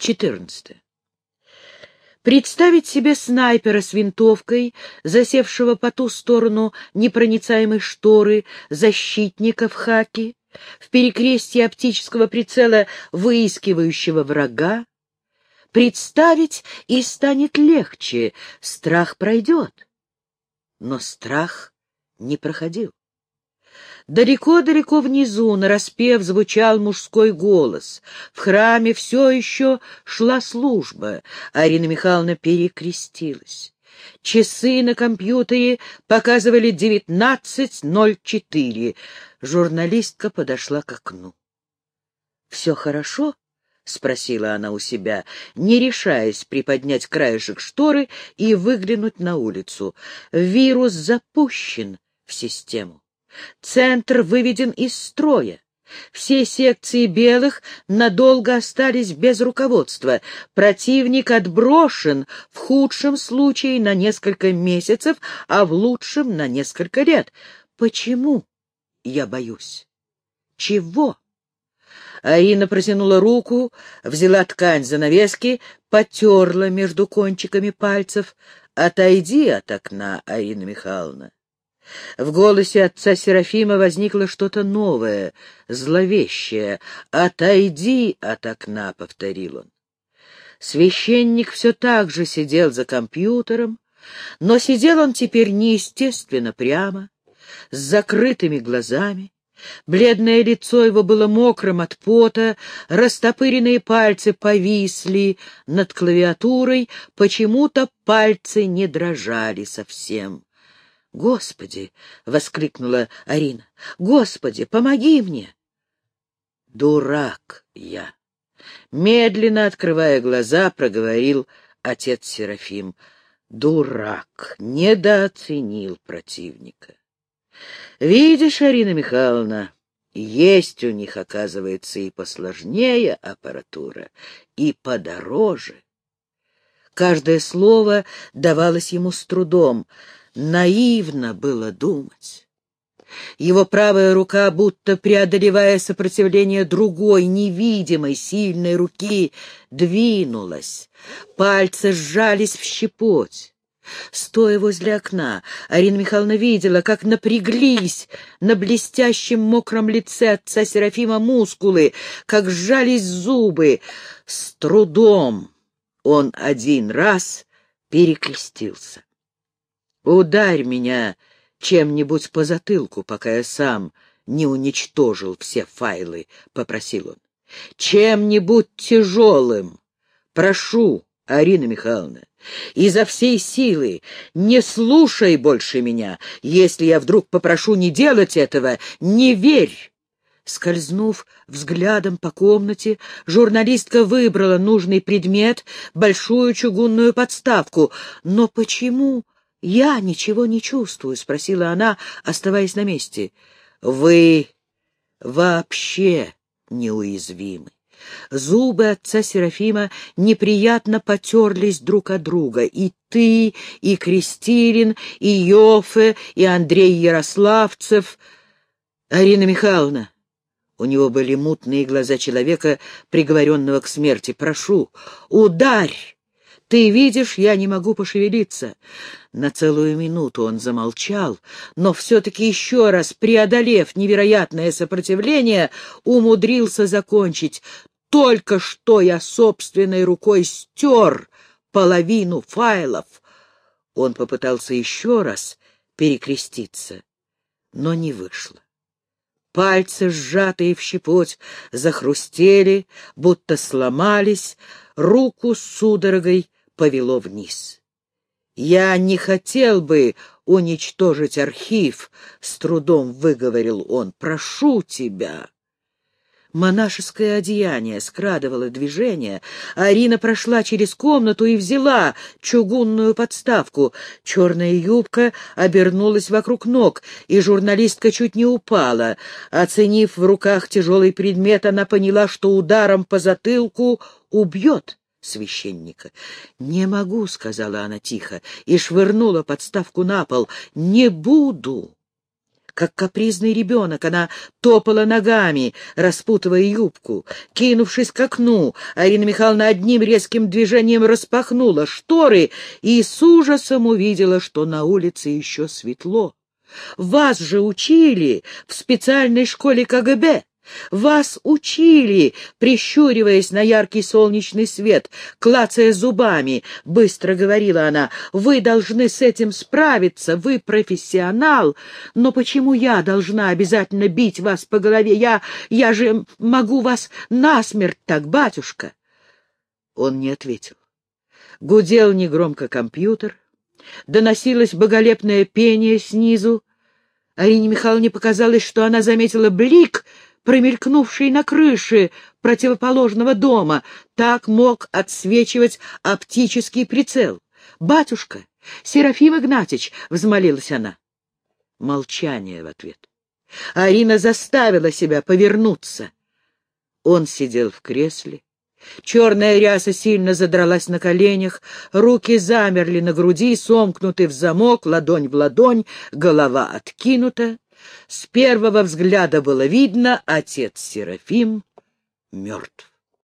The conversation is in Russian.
14. Представить себе снайпера с винтовкой, засевшего по ту сторону непроницаемой шторы, защитника в хаке, в перекрестии оптического прицела выискивающего врага, представить и станет легче, страх пройдет. Но страх не проходил. Далеко-далеко внизу, нараспев, звучал мужской голос. В храме все еще шла служба. Арина Михайловна перекрестилась. Часы на компьютере показывали 19.04. Журналистка подошла к окну. «Все хорошо?» — спросила она у себя, не решаясь приподнять краешек шторы и выглянуть на улицу. «Вирус запущен в систему». Центр выведен из строя. Все секции белых надолго остались без руководства. Противник отброшен в худшем случае на несколько месяцев, а в лучшем на несколько лет. Почему я боюсь? Чего? Аина протянула руку, взяла ткань занавески, потерла между кончиками пальцев. «Отойди от окна, Аина Михайловна». В голосе отца Серафима возникло что-то новое, зловещее. «Отойди от окна», — повторил он. Священник все так же сидел за компьютером, но сидел он теперь неестественно прямо, с закрытыми глазами. Бледное лицо его было мокрым от пота, растопыренные пальцы повисли над клавиатурой, почему-то пальцы не дрожали совсем. «Господи!» — воскликнула Арина. «Господи, помоги мне!» «Дурак я!» Медленно открывая глаза, проговорил отец Серафим. «Дурак! Недооценил противника!» «Видишь, Арина Михайловна, есть у них, оказывается, и посложнее аппаратура, и подороже». Каждое слово давалось ему с трудом — Наивно было думать. Его правая рука, будто преодолевая сопротивление другой, невидимой, сильной руки, двинулась. Пальцы сжались в щепоть. Стоя возле окна, Арина Михайловна видела, как напряглись на блестящем мокром лице отца Серафима мускулы, как сжались зубы. С трудом он один раз перекрестился. Ударь меня чем-нибудь по затылку, пока я сам не уничтожил все файлы, — попросил он. Чем-нибудь тяжелым. Прошу, Арина Михайловна, изо всей силы не слушай больше меня. Если я вдруг попрошу не делать этого, не верь. Скользнув взглядом по комнате, журналистка выбрала нужный предмет, большую чугунную подставку. Но почему «Я ничего не чувствую», — спросила она, оставаясь на месте. «Вы вообще неуязвимы». Зубы отца Серафима неприятно потерлись друг от друга. И ты, и Крестирин, и Йофе, и Андрей Ярославцев. Арина Михайловна, у него были мутные глаза человека, приговоренного к смерти. «Прошу, ударь!» Ты видишь, я не могу пошевелиться. На целую минуту он замолчал, но все-таки еще раз, преодолев невероятное сопротивление, умудрился закончить. Только что я собственной рукой стер половину файлов. Он попытался еще раз перекреститься, но не вышло. Пальцы, сжатые в щепоть, захрустели, будто сломались, руку судорогой повело вниз. «Я не хотел бы уничтожить архив», — с трудом выговорил он. «Прошу тебя». Монашеское одеяние скрадывало движение. Арина прошла через комнату и взяла чугунную подставку. Черная юбка обернулась вокруг ног, и журналистка чуть не упала. Оценив в руках тяжелый предмет, она поняла, что ударом по затылку убьет священника. «Не могу», — сказала она тихо, и швырнула подставку на пол. «Не буду». Как капризный ребенок, она топала ногами, распутывая юбку. Кинувшись к окну, Арина Михайловна одним резким движением распахнула шторы и с ужасом увидела, что на улице еще светло. Вас же учили в специальной школе КГБ. Вас учили, прищуриваясь на яркий солнечный свет, клацая зубами, быстро говорила она, вы должны с этим справиться, вы профессионал, но почему я должна обязательно бить вас по голове? Я, я же могу вас насмерть так, батюшка. Он не ответил. Гудел негромко компьютер, доносилось боголепное пение снизу. Арине Михайловне показалось, что она заметила блик — промелькнувший на крыше противоположного дома. Так мог отсвечивать оптический прицел. «Батюшка! Серафим Игнатьич!» — взмолилась она. Молчание в ответ. Арина заставила себя повернуться. Он сидел в кресле. Черная ряса сильно задралась на коленях, руки замерли на груди, сомкнуты в замок, ладонь в ладонь, голова откинута. С первого взгляда было видно, отец Серафим мертв.